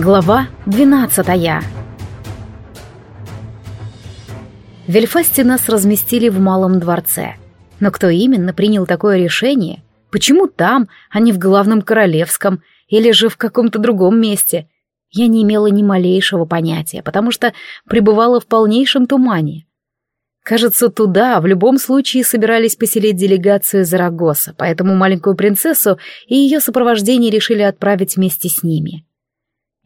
Глава двенадцатая В Вельфасте нас разместили в Малом дворце. Но кто именно принял такое решение? Почему там, а не в главном королевском, или же в каком-то другом месте? Я не имела ни малейшего понятия, потому что пребывала в полнейшем тумане. Кажется, туда в любом случае собирались поселить делегацию Зарагоса, поэтому маленькую принцессу и ее сопровождение решили отправить вместе с ними.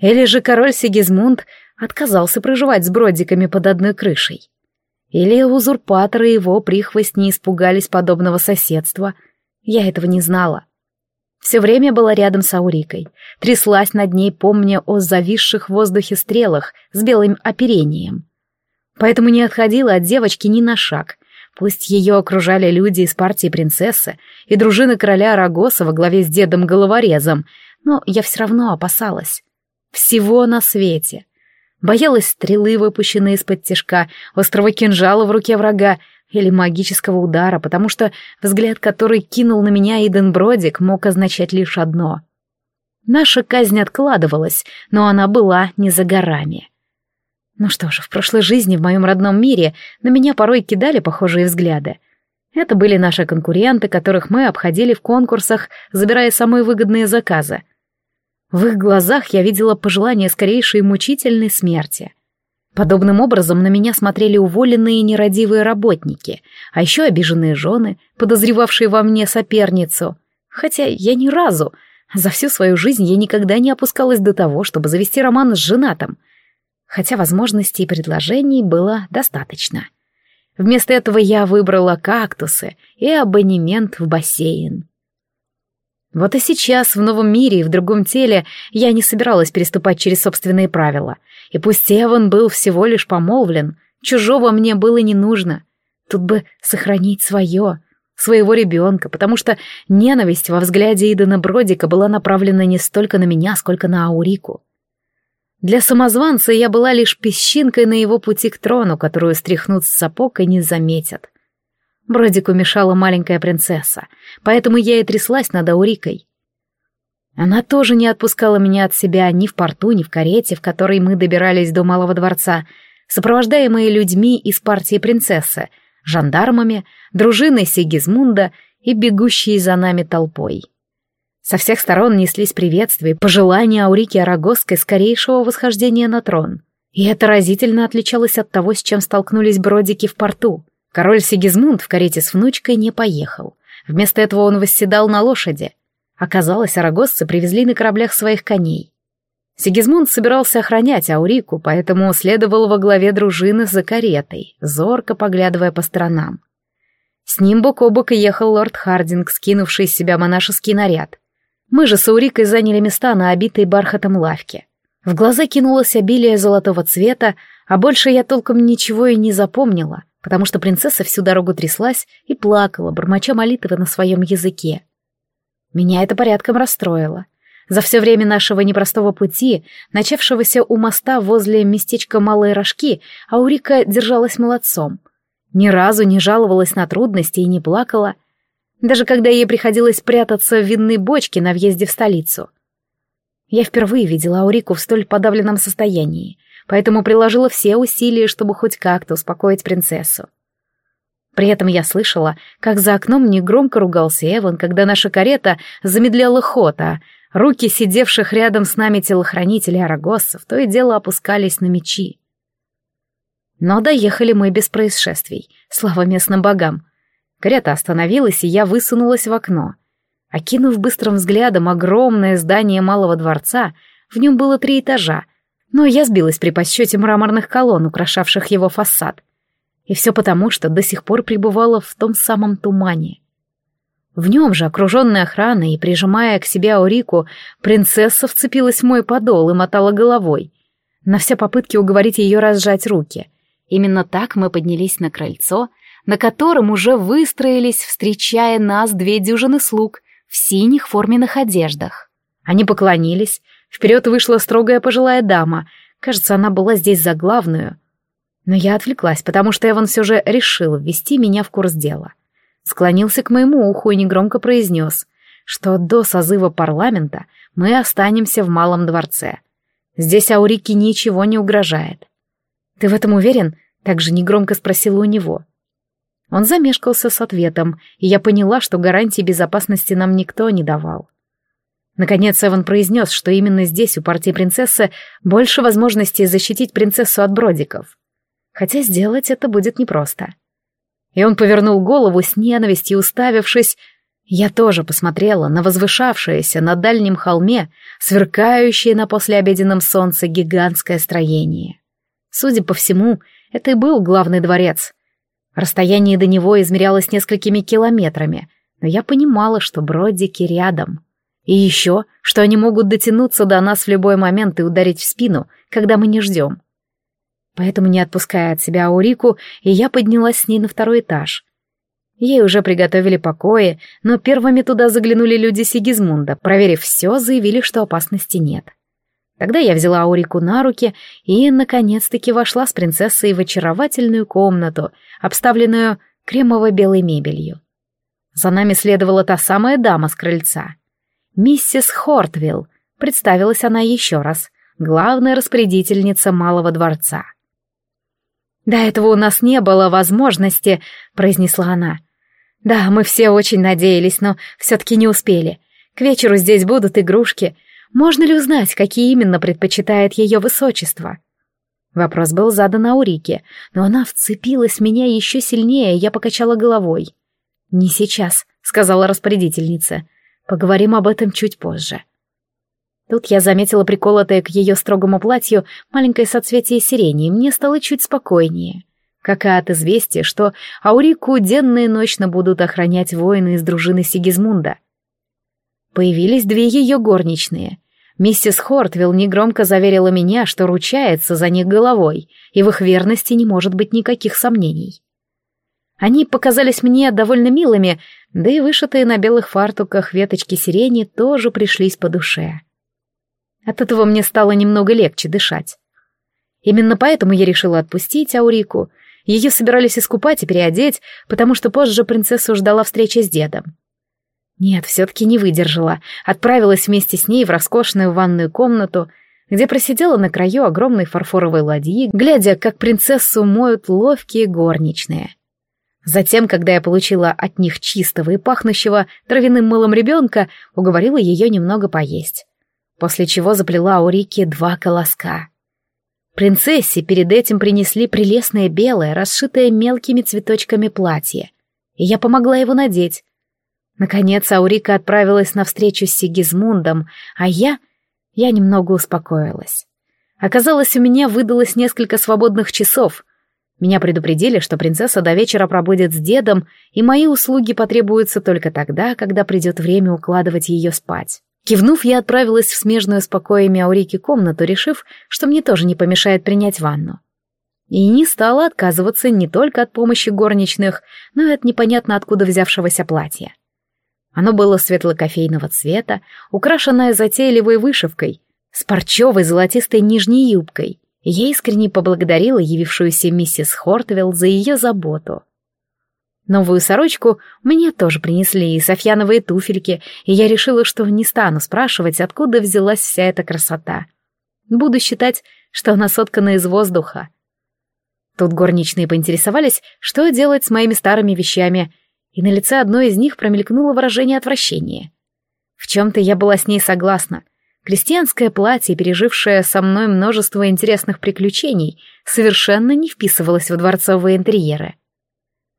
Или же король Сигизмунд отказался проживать с бродиками под одной крышей. Или узурпаторы его прихвость не испугались подобного соседства. Я этого не знала. Все время была рядом с Аурикой, тряслась над ней, помня о зависших в воздухе стрелах с белым оперением. Поэтому не отходила от девочки ни на шаг. Пусть ее окружали люди из партии принцессы и дружины короля Арагоса во главе с дедом Головорезом, но я все равно опасалась. Всего на свете. Боялась стрелы, выпущенной из-под тяжка, острого кинжала в руке врага или магического удара, потому что взгляд, который кинул на меня Иден Бродик, мог означать лишь одно. Наша казнь откладывалась, но она была не за горами. Ну что ж, в прошлой жизни в моем родном мире на меня порой кидали похожие взгляды. Это были наши конкуренты, которых мы обходили в конкурсах, забирая самые выгодные заказы — в их глазах я видела пожелание скорейшей мучительной смерти. Подобным образом на меня смотрели уволенные нерадивые работники, а еще обиженные жены, подозревавшие во мне соперницу. Хотя я ни разу, за всю свою жизнь я никогда не опускалась до того, чтобы завести роман с женатым. Хотя возможностей и предложений было достаточно. Вместо этого я выбрала кактусы и абонемент в бассейн. Вот и сейчас, в новом мире и в другом теле, я не собиралась переступать через собственные правила. И пусть Эван был всего лишь помолвлен, чужого мне было не нужно. Тут бы сохранить свое, своего ребенка, потому что ненависть во взгляде Идана Бродика была направлена не столько на меня, сколько на Аурику. Для самозванца я была лишь песчинкой на его пути к трону, которую стряхнут с сапог и не заметят. Бродику мешала маленькая принцесса, поэтому я и тряслась над Аурикой. Она тоже не отпускала меня от себя ни в порту, ни в карете, в которой мы добирались до Малого дворца, сопровождаемые людьми из партии принцессы, жандармами, дружиной Сигизмунда и бегущей за нами толпой. Со всех сторон неслись приветствия, пожелания Аурики Арагосской скорейшего восхождения на трон. И это разительно отличалось от того, с чем столкнулись бродики в порту. Король Сигизмунд в карете с внучкой не поехал. Вместо этого он восседал на лошади. Оказалось, арагосцы привезли на кораблях своих коней. Сигизмунд собирался охранять Аурику, поэтому следовал во главе дружины за каретой, зорко поглядывая по сторонам. С ним бок о бок ехал лорд Хардинг, скинувший с себя монашеский наряд. Мы же с Аурикой заняли места на обитой бархатом лавке. В глаза кинулось обилие золотого цвета, а больше я толком ничего и не запомнила — потому что принцесса всю дорогу тряслась и плакала, бормоча молитвы на своем языке. Меня это порядком расстроило. За все время нашего непростого пути, начавшегося у моста возле местечка Малые Рожки, Аурика держалась молодцом. Ни разу не жаловалась на трудности и не плакала, даже когда ей приходилось прятаться в винной бочке на въезде в столицу. Я впервые видела Аурику в столь подавленном состоянии, поэтому приложила все усилия, чтобы хоть как-то успокоить принцессу. При этом я слышала, как за окном негромко ругался Эван, когда наша карета замедляла ход, а руки сидевших рядом с нами телохранителей арагоссов то и дело опускались на мечи. Но доехали мы без происшествий, слава местным богам. Карета остановилась, и я высунулась в окно. Окинув быстрым взглядом огромное здание малого дворца, в нем было три этажа, но я сбилась при подсчете мраморных колонн, украшавших его фасад. И все потому, что до сих пор пребывала в том самом тумане. В нем же, окруженная охраной и прижимая к себе Аурику, принцесса вцепилась в мой подол и мотала головой. На все попытки уговорить ее разжать руки. Именно так мы поднялись на крыльцо, на котором уже выстроились, встречая нас две дюжины слуг в синих форменных одеждах. Они поклонились, Вперед вышла строгая пожилая дама. Кажется, она была здесь за главную. Но я отвлеклась, потому что Эван все же решил ввести меня в курс дела. Склонился к моему уху и негромко произнес, что до созыва парламента мы останемся в Малом дворце. Здесь Аурике ничего не угрожает. «Ты в этом уверен?» — также негромко спросила у него. Он замешкался с ответом, и я поняла, что гарантии безопасности нам никто не давал. Наконец Эван произнес, что именно здесь у партии принцессы больше возможностей защитить принцессу от бродиков. Хотя сделать это будет непросто. И он повернул голову с ненавистью, уставившись. Я тоже посмотрела на возвышавшееся на дальнем холме, сверкающее на послеобеденном солнце гигантское строение. Судя по всему, это и был главный дворец. Расстояние до него измерялось несколькими километрами, но я понимала, что бродики рядом. И еще, что они могут дотянуться до нас в любой момент и ударить в спину, когда мы не ждем. Поэтому, не отпуская от себя Аурику, и я поднялась с ней на второй этаж. Ей уже приготовили покои, но первыми туда заглянули люди Сигизмунда, проверив все, заявили, что опасности нет. Тогда я взяла Аурику на руки и, наконец-таки, вошла с принцессой в очаровательную комнату, обставленную кремово-белой мебелью. За нами следовала та самая дама с крыльца — Миссис Хортвилл, представилась она еще раз, главная распорядительница Малого дворца. «До этого у нас не было возможности», — произнесла она. «Да, мы все очень надеялись, но все-таки не успели. К вечеру здесь будут игрушки. Можно ли узнать, какие именно предпочитает ее высочество?» Вопрос был задан Аурике, но она вцепилась в меня еще сильнее, я покачала головой. «Не сейчас», — сказала распорядительница. Поговорим об этом чуть позже. Тут я заметила приколотое к ее строгому платью маленькое соцветие сирени, и мне стало чуть спокойнее. Как и от известия, что Аурику денно и ночно будут охранять воины из дружины Сигизмунда. Появились две ее горничные. Миссис Хортвилл негромко заверила меня, что ручается за них головой, и в их верности не может быть никаких сомнений. Они показались мне довольно милыми, да и вышитые на белых фартуках веточки сирени тоже пришлись по душе. От этого мне стало немного легче дышать. Именно поэтому я решила отпустить Аурику. Ее собирались искупать и переодеть, потому что позже принцессу ждала встреча с дедом. Нет, все-таки не выдержала. Отправилась вместе с ней в роскошную ванную комнату, где просидела на краю огромной фарфоровой ладьи, глядя, как принцессу моют ловкие горничные. Затем, когда я получила от них чистого и пахнущего травяным мылом ребенка, уговорила ее немного поесть. После чего заплела у Рики два колоска. Принцессе перед этим принесли прелестное белое, расшитое мелкими цветочками платье, и я помогла его надеть. Наконец Аурика отправилась на встречу с Сигизмундом, а я... я немного успокоилась. Оказалось, у меня выдалось несколько свободных часов — меня предупредили, что принцесса до вечера пробудет с дедом, и мои услуги потребуются только тогда, когда придет время укладывать ее спать. Кивнув, я отправилась в смежную с покоями Аурики комнату, решив, что мне тоже не помешает принять ванну. И не стала отказываться не только от помощи горничных, но и от непонятно откуда взявшегося платья. Оно было светло-кофейного цвета, украшенное затейливой вышивкой, с парчевой золотистой нижней юбкой, я искренне поблагодарила явившуюся миссис Хортвелл за ее заботу. Новую сорочку мне тоже принесли и софьяновые туфельки, и я решила, что не стану спрашивать, откуда взялась вся эта красота. Буду считать, что она соткана из воздуха. Тут горничные поинтересовались, что делать с моими старыми вещами, и на лице одной из них промелькнуло выражение отвращения. В чем-то я была с ней согласна. Крестьянское платье, пережившее со мной множество интересных приключений, совершенно не вписывалось в дворцовые интерьеры.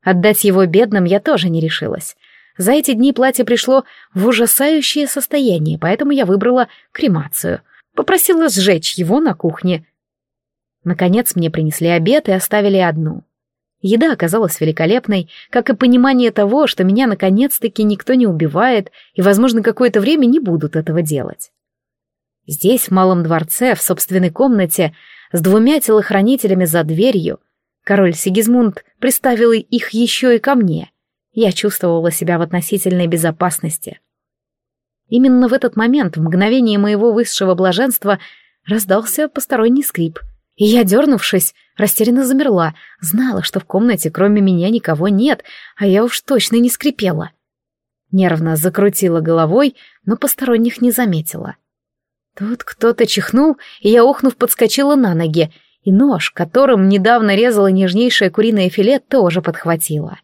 Отдать его бедным я тоже не решилась. За эти дни платье пришло в ужасающее состояние, поэтому я выбрала кремацию. Попросила сжечь его на кухне. Наконец мне принесли обед и оставили одну. Еда оказалась великолепной, как и понимание того, что меня наконец-таки никто не убивает и, возможно, какое-то время не будут этого делать. Здесь, в малом дворце, в собственной комнате, с двумя телохранителями за дверью, король Сигизмунд приставил их еще и ко мне. Я чувствовала себя в относительной безопасности. Именно в этот момент, в мгновение моего высшего блаженства, раздался посторонний скрип. И я, дернувшись, растерянно замерла, знала, что в комнате кроме меня никого нет, а я уж точно не скрипела. Нервно закрутила головой, но посторонних не заметила. — Тут кто-то чихнул, и я, охнув, подскочила на ноги, и нож, которым недавно резала нежнейшее куриное филе, тоже подхватила.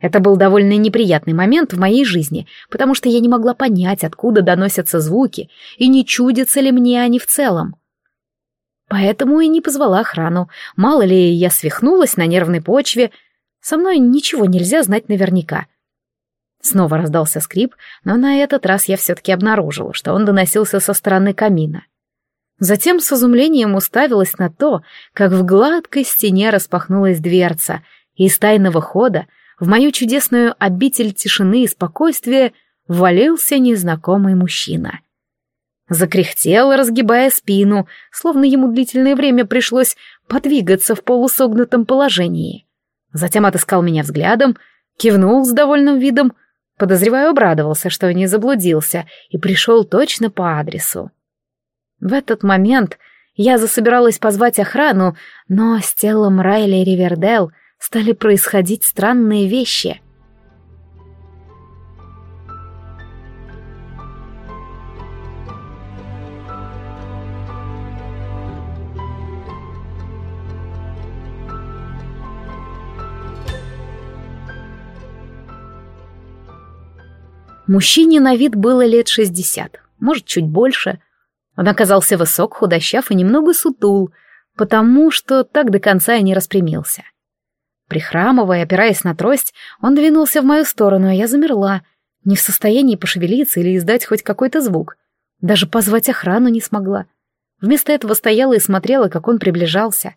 Это был довольно неприятный момент в моей жизни, потому что я не могла понять, откуда доносятся звуки, и не чудятся ли мне они в целом. Поэтому и не позвала охрану. Мало ли, я свихнулась на нервной почве. Со мной ничего нельзя знать наверняка. Снова раздался скрип, но на этот раз я все-таки обнаружила, что он доносился со стороны камина. Затем с изумлением уставилась на то, как в гладкой стене распахнулась дверца, и из тайного хода в мою чудесную обитель тишины и спокойствия ввалился незнакомый мужчина. Закряхтел, разгибая спину, словно ему длительное время пришлось подвигаться в полусогнутом положении. Затем отыскал меня взглядом, кивнул с довольным видом, Подозреваю, обрадовался, что не заблудился, и пришел точно по адресу. В этот момент я засобиралась позвать охрану, но с телом Райли Ривердел стали происходить странные вещи. Мужчине на вид было лет шестьдесят, может, чуть больше. Он оказался высок, худощав и немного сутул, потому что так до конца и не распрямился. Прихрамывая, опираясь на трость, он двинулся в мою сторону, а я замерла, не в состоянии пошевелиться или издать хоть какой-то звук. Даже позвать охрану не смогла. Вместо этого стояла и смотрела, как он приближался.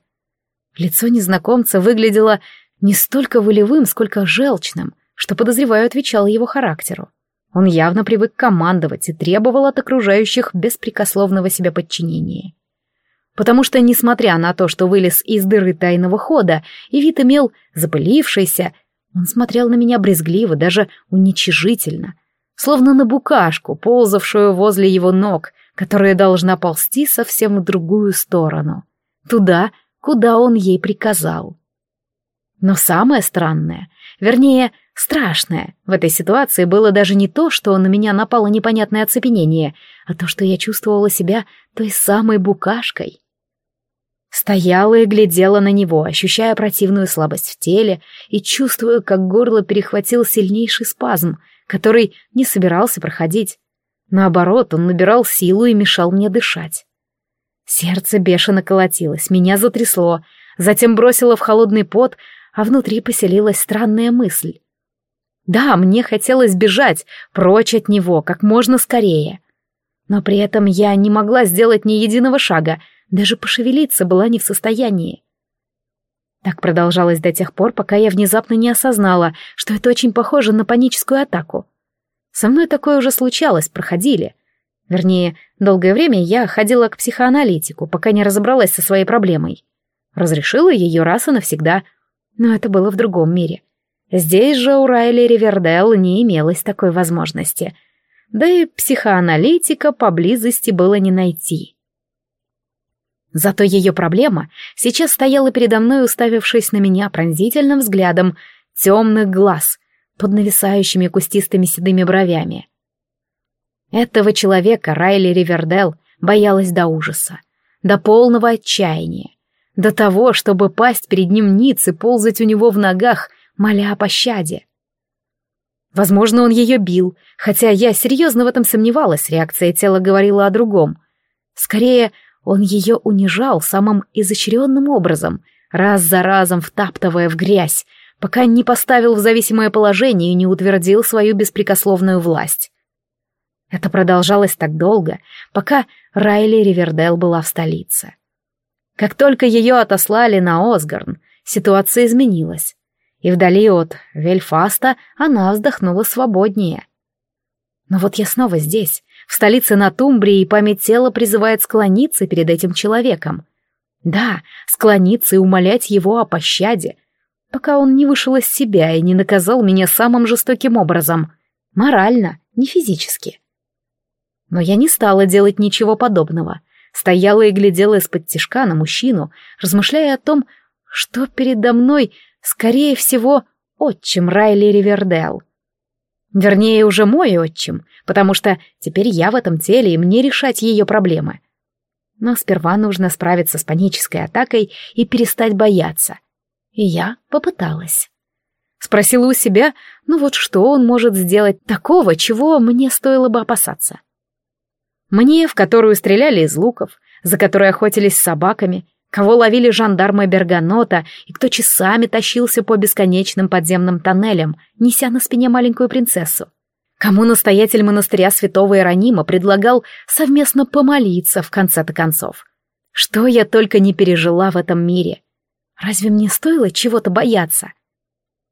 Лицо незнакомца выглядело не столько волевым, сколько желчным, что, подозреваю, отвечало его характеру. Он явно привык командовать и требовал от окружающих беспрекословного себя подчинения. Потому что, несмотря на то, что вылез из дыры тайного хода и вид имел запылившийся, он смотрел на меня брезгливо, даже уничижительно, словно на букашку, ползавшую возле его ног, которая должна ползти совсем в другую сторону, туда, куда он ей приказал. Но самое странное, вернее, Страшное в этой ситуации было даже не то, что на меня напало непонятное оцепенение, а то, что я чувствовала себя той самой букашкой. Стояла и глядела на него, ощущая противную слабость в теле и чувствуя, как горло перехватил сильнейший спазм, который не собирался проходить. Наоборот, он набирал силу и мешал мне дышать. Сердце бешено колотилось, меня затрясло, затем бросило в холодный пот, а внутри поселилась странная мысль. Да, мне хотелось бежать, прочь от него, как можно скорее. Но при этом я не могла сделать ни единого шага, даже пошевелиться была не в состоянии. Так продолжалось до тех пор, пока я внезапно не осознала, что это очень похоже на паническую атаку. Со мной такое уже случалось, проходили. Вернее, долгое время я ходила к психоаналитику, пока не разобралась со своей проблемой. Разрешила ее раз и навсегда, но это было в другом мире. Здесь же у Райли Ривердел не имелось такой возможности. Да и психоаналитика поблизости было не найти. Зато ее проблема сейчас стояла передо мной, уставившись на меня пронзительным взглядом темных глаз под нависающими кустистыми седыми бровями. Этого человека Райли Ривердел боялась до ужаса, до полного отчаяния, до того, чтобы пасть перед ним ниц и ползать у него в ногах, моля о пощаде. Возможно, он ее бил, хотя я серьезно в этом сомневалась, реакция тела говорила о другом. Скорее, он ее унижал самым изощренным образом, раз за разом втаптывая в грязь, пока не поставил в зависимое положение и не утвердил свою беспрекословную власть. Это продолжалось так долго, пока Райли Ривердел была в столице. Как только ее отослали на Осгарн, ситуация изменилась и вдали от Вельфаста она вздохнула свободнее. Но вот я снова здесь, в столице Натумбрии, и память тела призывает склониться перед этим человеком. Да, склониться и умолять его о пощаде, пока он не вышел из себя и не наказал меня самым жестоким образом. Морально, не физически. Но я не стала делать ничего подобного. Стояла и глядела из-под тишка на мужчину, размышляя о том, что передо мной Скорее всего, отчим Райли Ривердел. Вернее, уже мой отчим, потому что теперь я в этом теле, и мне решать ее проблемы. Но сперва нужно справиться с панической атакой и перестать бояться. И я попыталась. Спросила у себя, ну вот что он может сделать такого, чего мне стоило бы опасаться. Мне, в которую стреляли из луков, за которой охотились собаками, кого ловили жандармы Берганота и кто часами тащился по бесконечным подземным тоннелям, неся на спине маленькую принцессу. Кому настоятель монастыря святого Иеронима предлагал совместно помолиться в конце-то концов. Что я только не пережила в этом мире. Разве мне стоило чего-то бояться?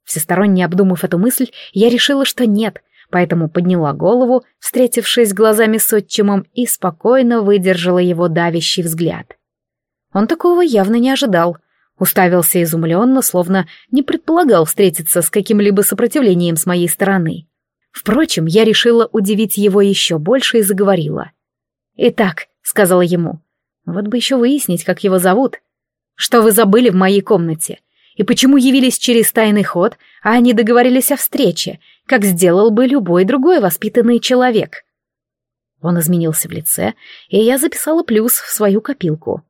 Всесторонне обдумав эту мысль, я решила, что нет, поэтому подняла голову, встретившись глазами с отчимом, и спокойно выдержала его давящий взгляд. Он такого явно не ожидал. Уставился изумленно, словно не предполагал встретиться с каким-либо сопротивлением с моей стороны. Впрочем, я решила удивить его еще больше и заговорила. «Итак», — сказала ему, — «вот бы еще выяснить, как его зовут. Что вы забыли в моей комнате? И почему явились через тайный ход, а они договорились о встрече, как сделал бы любой другой воспитанный человек?» Он изменился в лице, и я записала плюс в свою копилку.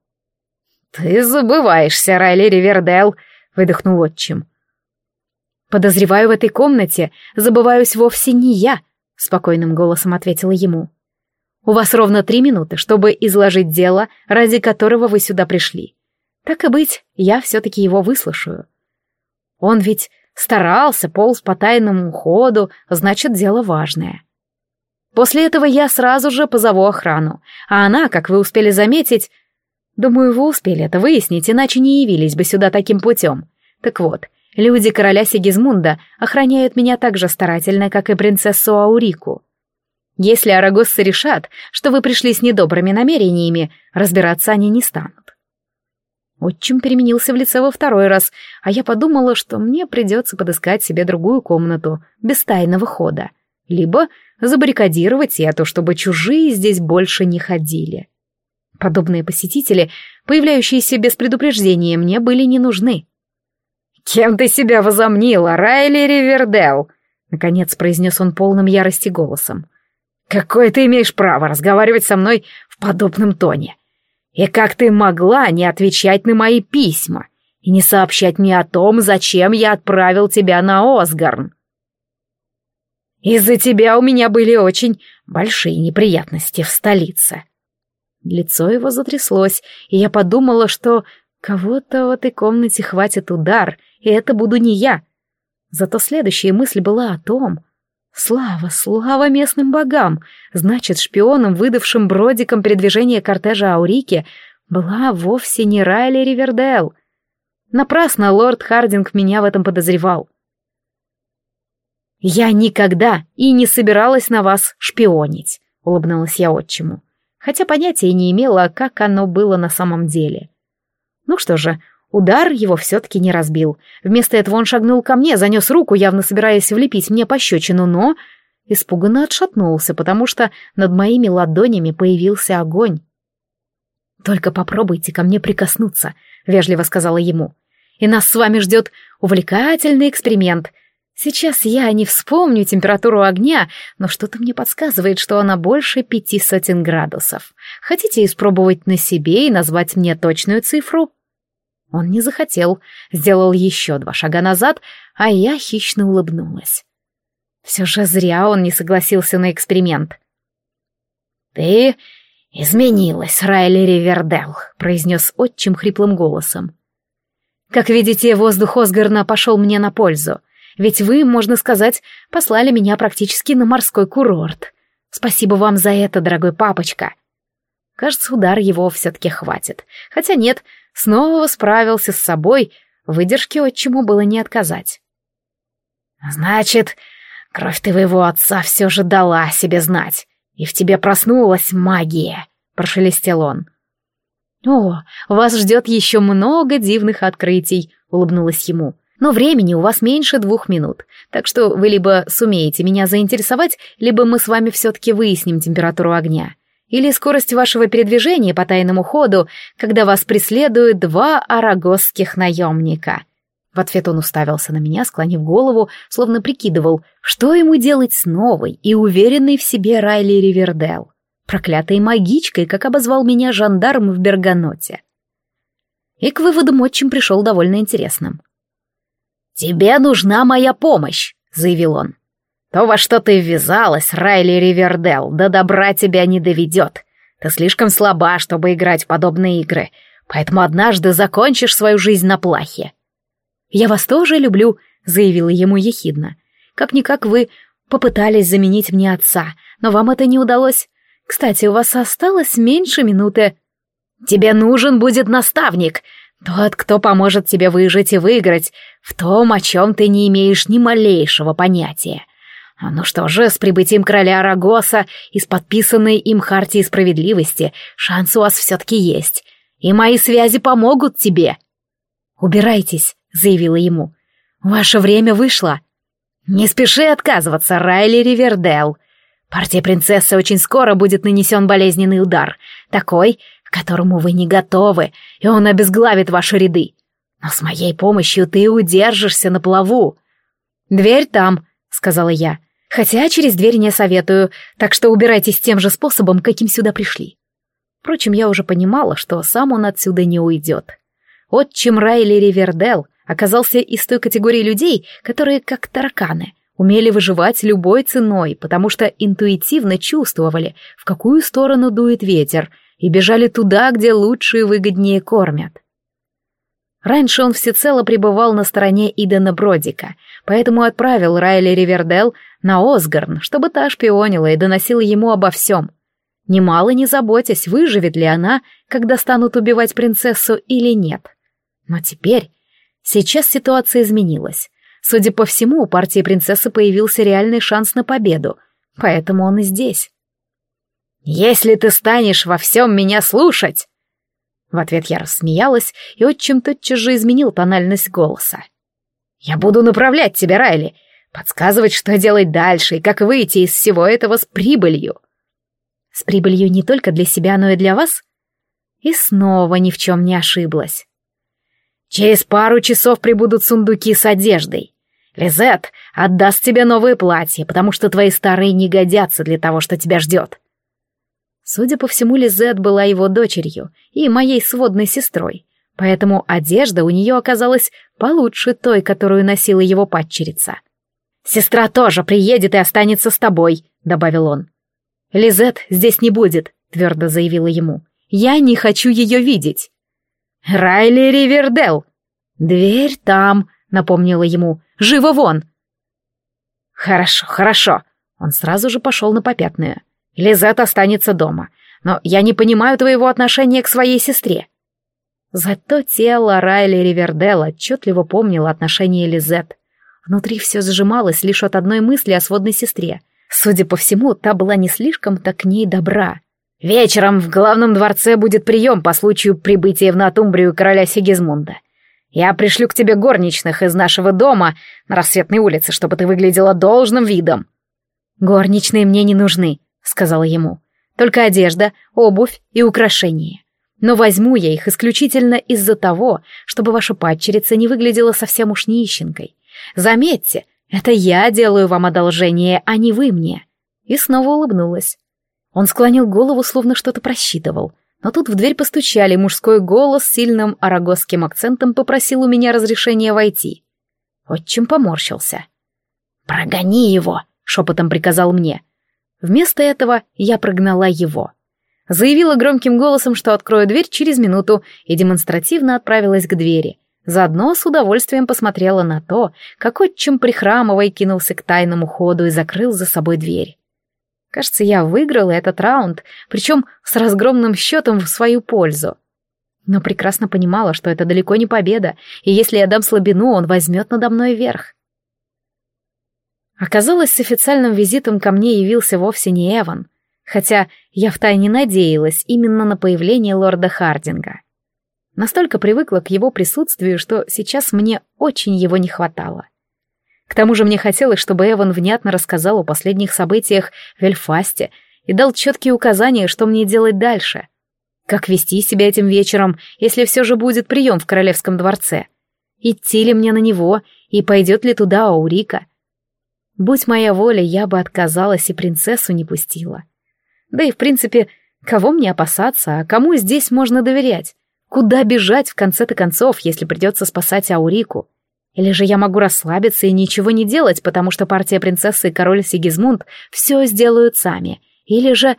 «Ты забываешься, Райли Ривердел», — выдохнул отчим. «Подозреваю, в этой комнате забываюсь вовсе не я», — спокойным голосом ответила ему. «У вас ровно три минуты, чтобы изложить дело, ради которого вы сюда пришли. Так и быть, я все-таки его выслушаю. Он ведь старался, полз по тайному ходу, значит, дело важное. После этого я сразу же позову охрану, а она, как вы успели заметить, Думаю, вы успели это выяснить, иначе не явились бы сюда таким путем. Так вот, люди короля Сигизмунда охраняют меня так же старательно, как и принцессу Аурику. Если арагоссы решат, что вы пришли с недобрыми намерениями, разбираться они не станут. Отчим переменился в лице во второй раз, а я подумала, что мне придется подыскать себе другую комнату, без тайного хода, либо забаррикадировать эту, чтобы чужие здесь больше не ходили. Подобные посетители, появляющиеся без предупреждения, мне были не нужны. «Кем ты себя возомнила, Райли Ривердел?» Наконец произнес он полным ярости голосом. «Какое ты имеешь право разговаривать со мной в подобном тоне? И как ты могла не отвечать на мои письма и не сообщать мне о том, зачем я отправил тебя на Осгарн?» «Из-за тебя у меня были очень большие неприятности в столице», Лицо его затряслось, и я подумала, что кого-то в этой комнате хватит удар, и это буду не я. Зато следующая мысль была о том... Слава, слава местным богам! Значит, шпионом, выдавшим бродиком передвижение кортежа Аурики, была вовсе не Райли Ривердейл. Напрасно лорд Хардинг меня в этом подозревал. «Я никогда и не собиралась на вас шпионить», — улыбнулась я отчиму хотя понятия не имела, как оно было на самом деле. Ну что же, удар его все-таки не разбил. Вместо этого он шагнул ко мне, занес руку, явно собираясь влепить мне пощечину, но испуганно отшатнулся, потому что над моими ладонями появился огонь. «Только попробуйте ко мне прикоснуться», — вежливо сказала ему. «И нас с вами ждет увлекательный эксперимент — Сейчас я не вспомню температуру огня, но что-то мне подсказывает, что она больше пяти сотен градусов. Хотите испробовать на себе и назвать мне точную цифру? Он не захотел, сделал еще два шага назад, а я хищно улыбнулась. Все же зря он не согласился на эксперимент. «Ты изменилась, Райли Ривердел», — произнес отчим хриплым голосом. «Как видите, воздух Осгарна пошел мне на пользу. Ведь вы, можно сказать, послали меня практически на морской курорт. Спасибо вам за это, дорогой папочка. Кажется, удар его все-таки хватит. Хотя нет, снова справился с собой, выдержки отчиму было не отказать. «Значит, кровь твоего отца все же дала себе знать, и в тебе проснулась магия», — прошелестел он. «О, вас ждет еще много дивных открытий», — улыбнулась ему. Но времени у вас меньше двух минут, так что вы либо сумеете меня заинтересовать, либо мы с вами все-таки выясним температуру огня. Или скорость вашего передвижения по тайному ходу, когда вас преследуют два арагосских наемника. В ответ он уставился на меня, склонив голову, словно прикидывал, что ему делать с новой и уверенной в себе Райли Ривердел, проклятой магичкой, как обозвал меня жандарм в Берганоте. И к выводам отчим пришел довольно интересным. «Тебе нужна моя помощь», — заявил он. «То, во что ты ввязалась, Райли Ривердел, до добра тебя не доведет. Ты слишком слаба, чтобы играть в подобные игры, поэтому однажды закончишь свою жизнь на плахе. «Я вас тоже люблю», — заявила ему ехидно. «Как-никак вы попытались заменить мне отца, но вам это не удалось. Кстати, у вас осталось меньше минуты». «Тебе нужен будет наставник, тот, кто поможет тебе выжить и выиграть в том, о чем ты не имеешь ни малейшего понятия. Ну что же, с прибытием короля Арагоса и с подписанной им Хартией Справедливости шанс у вас все-таки есть, и мои связи помогут тебе». «Убирайтесь», заявила ему. «Ваше время вышло». «Не спеши отказываться, Райли Ривердел. Партия принцессы очень скоро будет нанесен болезненный удар, такой, к которому вы не готовы, и он обезглавит ваши ряды. Но с моей помощью ты удержишься на плаву». «Дверь там», — сказала я, «хотя через дверь не советую, так что убирайтесь тем же способом, каким сюда пришли». Впрочем, я уже понимала, что сам он отсюда не уйдет. Отчим Райли Ривердел оказался из той категории людей, которые, как тараканы, умели выживать любой ценой, потому что интуитивно чувствовали, в какую сторону дует ветер, и бежали туда, где лучше и выгоднее кормят. Раньше он всецело пребывал на стороне Идена Бродика, поэтому отправил Райли Ривердел на Осгарн, чтобы та шпионила и доносила ему обо всем. Немало не заботясь, выживет ли она, когда станут убивать принцессу или нет. Но теперь Сейчас ситуация изменилась. Судя по всему, у партии принцессы появился реальный шанс на победу, поэтому он и здесь. «Если ты станешь во всем меня слушать!» В ответ я рассмеялась, и отчим тотчас же изменил тональность голоса. «Я буду направлять тебя, Райли, подсказывать, что делать дальше и как выйти из всего этого с прибылью». «С прибылью не только для себя, но и для вас?» И снова ни в чем не ошиблась. Через пару часов прибудут сундуки с одеждой. Лизет отдаст тебе новые платья, потому что твои старые не годятся для того, что тебя ждет. Судя по всему, Лизет была его дочерью и моей сводной сестрой, поэтому одежда у нее оказалась получше той, которую носила его падчерица. «Сестра тоже приедет и останется с тобой», — добавил он. «Лизет здесь не будет», — твердо заявила ему. «Я не хочу ее видеть». «Райли Ривердел!» «Дверь там», — напомнила ему. «Живо вон!» «Хорошо, хорошо». Он сразу же пошел на попятную. «Лизет останется дома, но я не понимаю твоего отношения к своей сестре». Зато тело Райли Ривердел отчетливо помнило отношение Лизет. Внутри все сжималось лишь от одной мысли о сводной сестре. Судя по всему, та была не слишком-то к ней добра. Вечером в главном дворце будет прием по случаю прибытия в Натумбрию короля Сигизмунда. Я пришлю к тебе горничных из нашего дома на рассветной улице, чтобы ты выглядела должным видом». «Горничные мне не нужны», — сказала ему. «Только одежда, обувь и украшения. Но возьму я их исключительно из-за того, чтобы ваша падчерица не выглядела совсем уж нищенкой. Заметьте, это я делаю вам одолжение, а не вы мне». И снова улыбнулась. Он склонил голову, словно что-то просчитывал. Но тут в дверь постучали, мужской голос с сильным арагосским акцентом попросил у меня разрешения войти. Отчим поморщился. «Прогони его!» — шепотом приказал мне. Вместо этого я прогнала его. Заявила громким голосом, что открою дверь через минуту, и демонстративно отправилась к двери. Заодно с удовольствием посмотрела на то, как отчим прихрамывая кинулся к тайному ходу и закрыл за собой дверь. Кажется, я выиграла этот раунд, причем с разгромным счетом в свою пользу. Но прекрасно понимала, что это далеко не победа, и если я дам слабину, он возьмет надо мной верх. Оказалось, с официальным визитом ко мне явился вовсе не Эван, хотя я втайне надеялась именно на появление лорда Хардинга. Настолько привыкла к его присутствию, что сейчас мне очень его не хватало. К тому же мне хотелось, чтобы Эван внятно рассказал о последних событиях в Эльфасте и дал четкие указания, что мне делать дальше. Как вести себя этим вечером, если все же будет прием в королевском дворце? идти ли мне на него, и пойдет ли туда Аурика. Будь моя воля, я бы отказалась и принцессу не пустила. Да и, в принципе, кого мне опасаться, а кому здесь можно доверять? Куда бежать в конце-то концов, если придется спасать Аурику? Или же я могу расслабиться и ничего не делать, потому что партия принцессы и король Сигизмунд все сделают сами? Или же...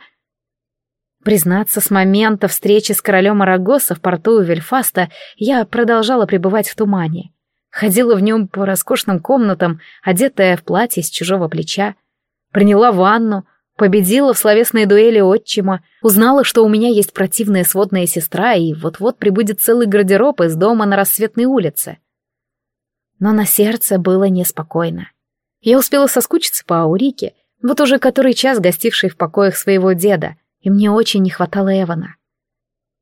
Признаться, с момента встречи с королем Арагоса в порту Вельфаста я продолжала пребывать в тумане. Ходила в нем по роскошным комнатам, одетая в платье с чужого плеча. Приняла ванну, победила в словесной дуэли отчима, узнала, что у меня есть противная сводная сестра, и вот-вот прибудет целый гардероб из дома на Рассветной улице. Но на сердце было неспокойно. Я успела соскучиться по Аурике, вот уже который час гостившей в покоях своего деда, и мне очень не хватало Эвана.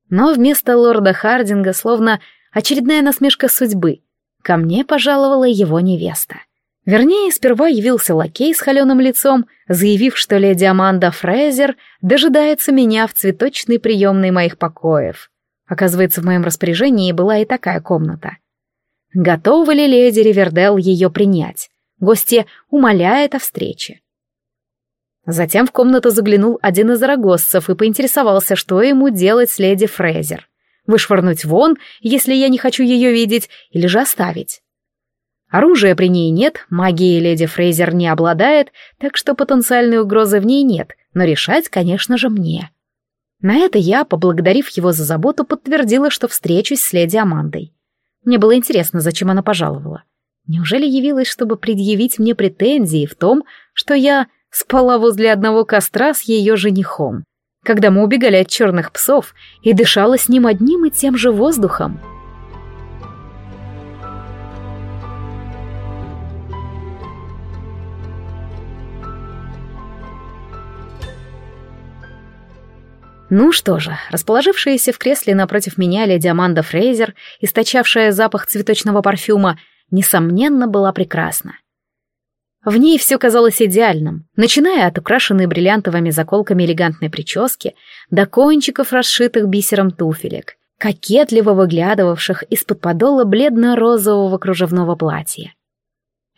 Но вместо лорда Хардинга, словно очередная насмешка судьбы, ко мне пожаловала его невеста. Вернее, сперва явился лакей с холеным лицом, заявив, что леди Аманда Фрейзер дожидается меня в цветочной приемной моих покоев. Оказывается, в моем распоряжении была и такая комната. Готова ли леди Ривердел ее принять? Гостья умоляет о встрече. Затем в комнату заглянул один из рогоссов и поинтересовался, что ему делать с леди Фрейзер. Вышвырнуть вон, если я не хочу ее видеть, или же оставить. Оружия при ней нет, магии леди Фрейзер не обладает, так что потенциальной угрозы в ней нет, но решать, конечно же, мне. На это я, поблагодарив его за заботу, подтвердила, что встречусь с леди Амандой. Мне было интересно, зачем она пожаловала. Неужели явилась, чтобы предъявить мне претензии в том, что я спала возле одного костра с ее женихом, когда мы убегали от черных псов и дышала с ним одним и тем же воздухом. Ну что же, расположившаяся в кресле напротив меня леди Аманда Фрейзер, источавшая запах цветочного парфюма, несомненно, была прекрасна. В ней все казалось идеальным, начиная от украшенной бриллиантовыми заколками элегантной прически до кончиков, расшитых бисером туфелек, кокетливо выглядывавших из-под подола бледно-розового кружевного платья.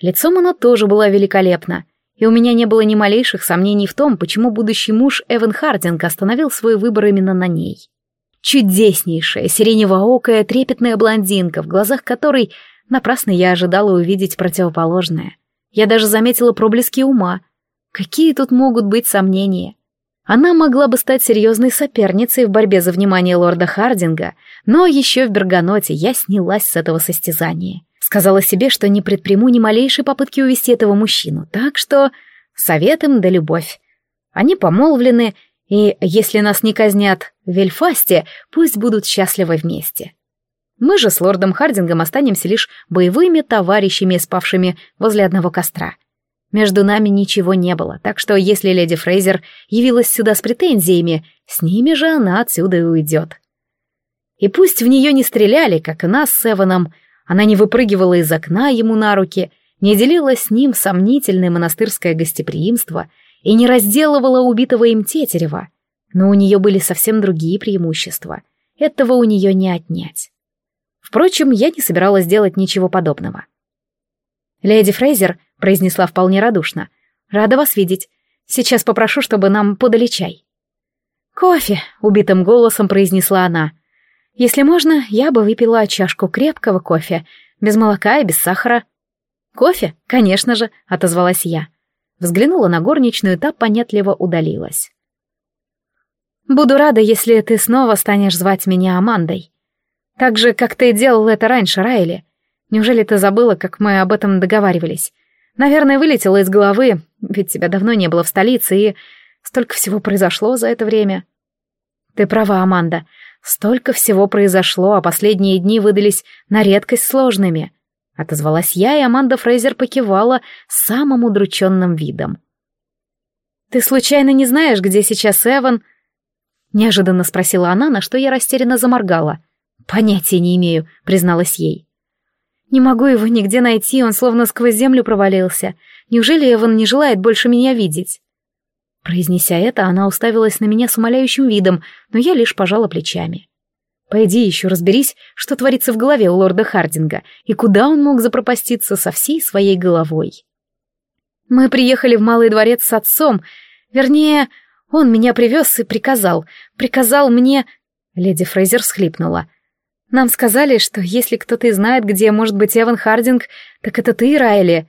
Лицом она тоже была великолепна, и у меня не было ни малейших сомнений в том, почему будущий муж Эван Хардинг остановил свой выбор именно на ней. Чудеснейшая, сиренево-окая, трепетная блондинка, в глазах которой напрасно я ожидала увидеть противоположное — я даже заметила проблески ума. Какие тут могут быть сомнения? Она могла бы стать серьезной соперницей в борьбе за внимание лорда Хардинга, но еще в Берганоте я снялась с этого состязания. Сказала себе, что не предприму ни малейшей попытки увести этого мужчину, так что совет им да любовь. Они помолвлены, и если нас не казнят в Вельфасте, пусть будут счастливы вместе. Мы же с лордом Хардингом останемся лишь боевыми товарищами, спавшими возле одного костра. Между нами ничего не было, так что если леди Фрейзер явилась сюда с претензиями, с ними же она отсюда и уйдет. И пусть в нее не стреляли, как и нас с Эваном, она не выпрыгивала из окна ему на руки, не делила с ним сомнительное монастырское гостеприимство и не разделывала убитого им тетерева, но у нее были совсем другие преимущества. Этого у нее не отнять. Впрочем, я не собиралась делать ничего подобного. «Леди Фрейзер», — произнесла вполне радушно, — «рада вас видеть. Сейчас попрошу, чтобы нам подали чай». «Кофе», — убитым голосом произнесла она. «Если можно, я бы выпила чашку крепкого кофе, без молока и без сахара». «Кофе? Конечно же», — отозвалась я. Взглянула на горничную, и та понятливо удалилась. «Буду рада, если ты снова станешь звать меня Амандой», так же, как ты делал это раньше, Райли. Неужели ты забыла, как мы об этом договаривались? Наверное, вылетело из головы, ведь тебя давно не было в столице, и столько всего произошло за это время. Ты права, Аманда. Столько всего произошло, а последние дни выдались на редкость сложными. Отозвалась я, и Аманда Фрейзер покивала самым удрученным видом. «Ты случайно не знаешь, где сейчас Эван?» Неожиданно спросила она, на что я растерянно заморгала. «Понятия не имею», — призналась ей. «Не могу его нигде найти, он словно сквозь землю провалился. Неужели Эван не желает больше меня видеть?» Произнеся это, она уставилась на меня с умоляющим видом, но я лишь пожала плечами. Пойди еще разберись, что творится в голове у лорда Хардинга и куда он мог запропаститься со всей своей головой. Мы приехали в Малый дворец с отцом, вернее, он меня привез и приказал, приказал мне... Леди Фрейзер всхлипнула. Нам сказали, что если кто-то и знает, где может быть Эван Хардинг, так это ты, Райли.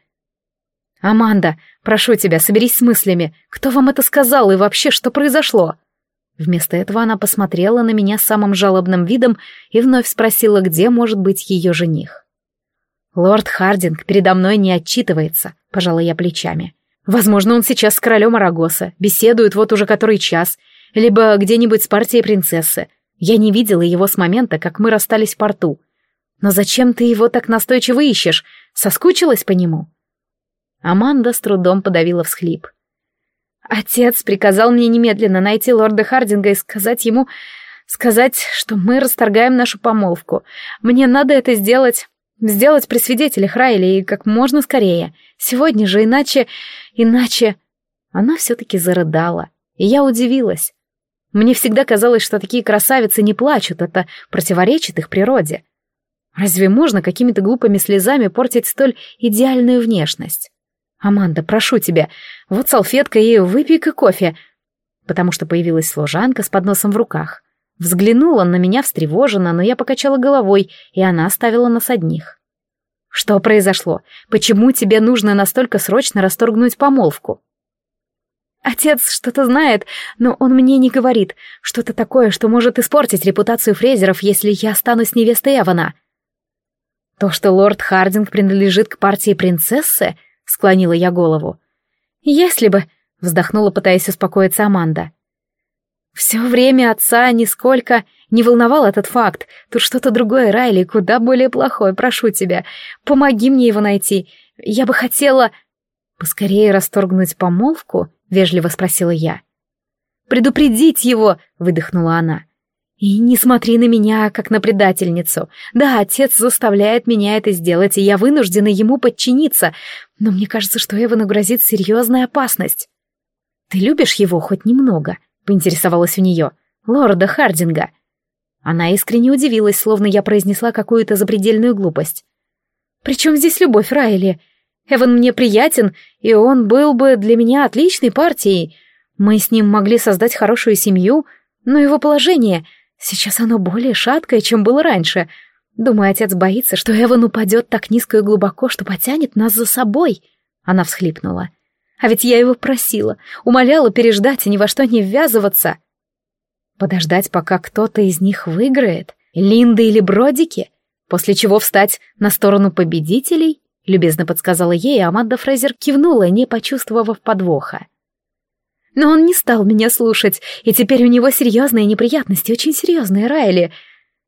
Аманда, прошу тебя, соберись с мыслями. Кто вам это сказал и вообще что произошло? Вместо этого она посмотрела на меня самым жалобным видом и вновь спросила, где может быть ее жених. «Лорд Хардинг передо мной не отчитывается», — пожала я плечами. «Возможно, он сейчас с королем Арагоса, беседует вот уже который час, либо где-нибудь с партией принцессы. Я не видела его с момента, как мы расстались в порту. Но зачем ты его так настойчиво ищешь? Соскучилась по нему?» Аманда с трудом подавила всхлип. Отец приказал мне немедленно найти лорда Хардинга и сказать ему... Сказать, что мы расторгаем нашу помолвку. Мне надо это сделать... Сделать при свидетелях Райли и как можно скорее. Сегодня же, иначе... Иначе... Она все-таки зарыдала. И я удивилась. Мне всегда казалось, что такие красавицы не плачут, это противоречит их природе. Разве можно какими-то глупыми слезами портить столь идеальную внешность? «Аманда, прошу тебя, вот салфетка и выпей-ка кофе», потому что появилась служанка с подносом в руках. Взглянула на меня встревоженно, но я покачала головой, и она оставила нас одних. «Что произошло? Почему тебе нужно настолько срочно расторгнуть помолвку?» «Отец что-то знает, но он мне не говорит. Что-то такое, что может испортить репутацию Фрейзеров, если я останусь невестой Эвана». «То, что лорд Хардинг принадлежит к партии принцессы?» склонила я голову. «Если бы...» — вздохнула, пытаясь успокоиться Аманда. «Все время отца нисколько не волновал этот факт. Тут что-то другое, Райли, куда более плохое, прошу тебя. Помоги мне его найти. Я бы хотела...» «Поскорее расторгнуть помолвку?» — вежливо спросила я. «Предупредить его!» — выдохнула она. И не смотри на меня, как на предательницу. Да, отец заставляет меня это сделать, и я вынуждена ему подчиниться, но мне кажется, что Эвану грозит серьезная опасность. Ты любишь его хоть немного? Поинтересовалась у нее. Лорда Хардинга. Она искренне удивилась, словно я произнесла какую-то запредельную глупость. «Причем здесь любовь, Райли? Эван мне приятен, и он был бы для меня отличной партией. Мы с ним могли создать хорошую семью, но его положение Сейчас оно более шаткое, чем было раньше. Думаю, отец боится, что Эван упадет так низко и глубоко, что потянет нас за собой. Она всхлипнула. А ведь я его просила, умоляла переждать и ни во что не ввязываться. Подождать, пока кто-то из них выиграет, Линда или Бродики, после чего встать на сторону победителей, любезно подсказала ей, а Аманда Фрейзер кивнула, не почувствовав подвоха. Но он не стал меня слушать, и теперь у него серьезные неприятности, очень серьезные, Райли.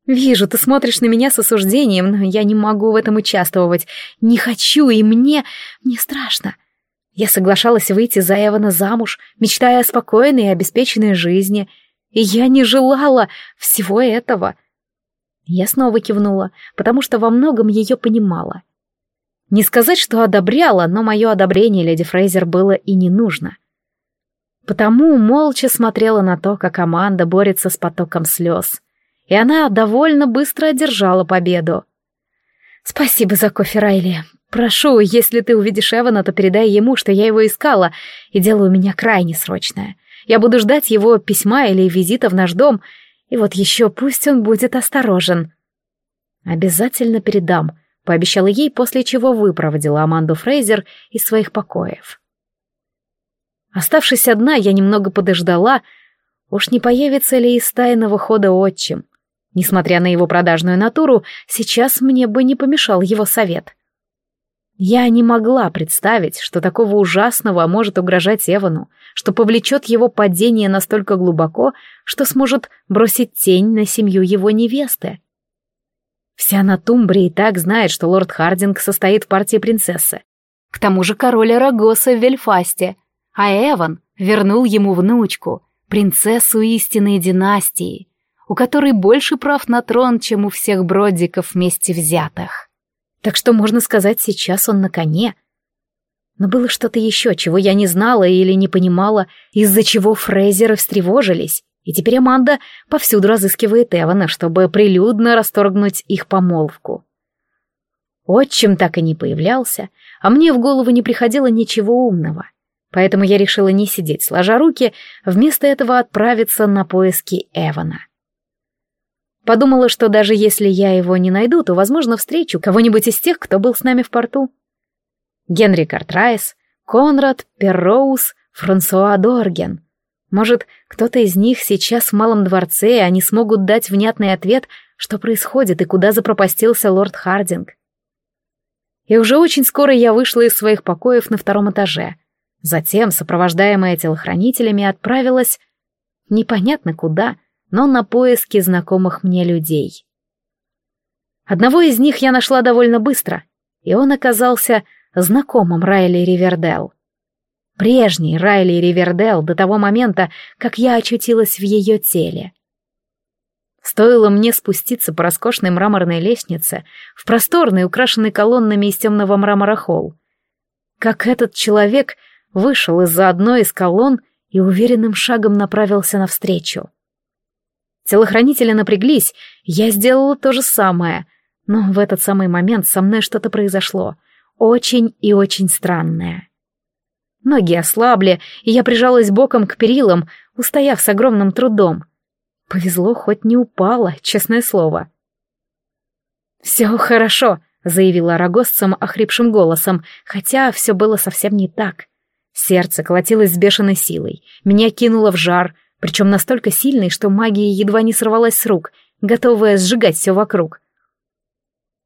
Вижу, ты смотришь на меня с осуждением, но я не могу в этом участвовать. Не хочу, и мне... мне страшно. Я соглашалась выйти за Эвана замуж, мечтая о спокойной и обеспеченной жизни. И я не желала всего этого. Я снова кивнула, потому что во многом ее понимала. Не сказать, что одобряла, но мое одобрение леди Фрейзер было и не нужно. Потому молча смотрела на то, как команда борется с потоком слез. И она довольно быстро одержала победу. «Спасибо за кофе, Райли. Прошу, если ты увидишь Эвана, то передай ему, что я его искала, и дело у меня крайне срочное. Я буду ждать его письма или визита в наш дом, и вот еще пусть он будет осторожен». «Обязательно передам», — пообещала ей, после чего выпроводила Аманду Фрейзер из своих покоев. Оставшись одна, я немного подождала, уж не появится ли из тайного хода отчим. Несмотря на его продажную натуру, сейчас мне бы не помешал его совет. Я не могла представить, что такого ужасного может угрожать Эвану, что повлечет его падение настолько глубоко, что сможет бросить тень на семью его невесты. Вся Натумбрия и так знает, что лорд Хардинг состоит в партии принцессы. К тому же король Арагоса в Вельфасте, а Эван вернул ему внучку, принцессу истинной династии, у которой больше прав на трон, чем у всех бродиков вместе взятых. Так что, можно сказать, сейчас он на коне. Но было что-то еще, чего я не знала или не понимала, из-за чего Фрейзеры встревожились, И теперь Аманда повсюду разыскивает Эвана, чтобы прилюдно расторгнуть их помолвку. Отчим так и не появлялся, а мне в голову не приходило ничего умного. Поэтому я решила не сидеть сложа руки, вместо этого отправиться на поиски Эвана. Подумала, что даже если я его не найду, то, возможно, встречу кого-нибудь из тех, кто был с нами в порту. Генри Картрайс, Конрад Перроуз, Франсуа Дорген. Может, кто-то из них сейчас в Малом дворце, и они смогут дать внятный ответ, что происходит и куда запропастился лорд Хардинг. И уже очень скоро я вышла из своих покоев на втором этаже. Затем, сопровождаемая телохранителями, отправилась непонятно куда — но на поиски знакомых мне людей. Одного из них я нашла довольно быстро, и он оказался знакомым Райли Ривердел. Прежний Райли Ривердел до того момента, как я очутилась в ее теле. Стоило мне спуститься по роскошной мраморной лестнице в просторный, украшенный колоннами из темного мрамора холл, как этот человек вышел из-за одной из колонн и уверенным шагом направился навстречу. Телохранители напряглись, я сделала то же самое. Но в этот самый момент со мной что-то произошло. Очень и очень странное. Ноги ослабли, и я прижалась боком к перилам, устояв с огромным трудом. Повезло, хоть не упала, честное слово. «Все хорошо», — заявила рогозцем охрипшим голосом, хотя все было совсем не так. Сердце колотилось с бешеной силой, меня кинуло в жар, причем настолько сильный, что магия едва не сорвалась с рук, готовая сжигать все вокруг.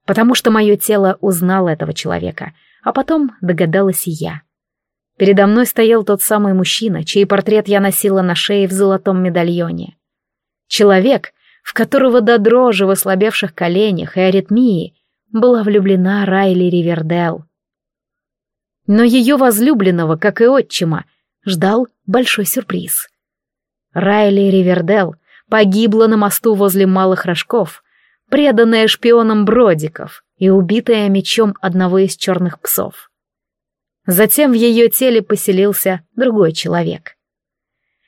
Потому что мое тело узнало этого человека, а потом догадалась и я. Передо мной стоял тот самый мужчина, чей портрет я носила на шее в золотом медальоне. Человек, в которого до дрожи в ослабевших коленях и аритмии была влюблена Райли Ривердел. Но ее возлюбленного, как и отчима, ждал большой сюрприз — Райли Ривердел погибла на мосту возле Малых Рожков, преданная шпионом Бродиков и убитая мечом одного из черных псов. Затем в ее теле поселился другой человек.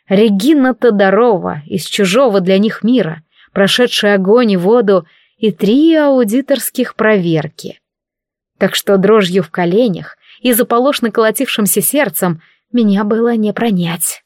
Регина Тодорова из чужого для них мира, прошедшая огонь и воду и три аудиторских проверки. Так что дрожью в коленях и заполошно колотившимся сердцем меня было не пронять.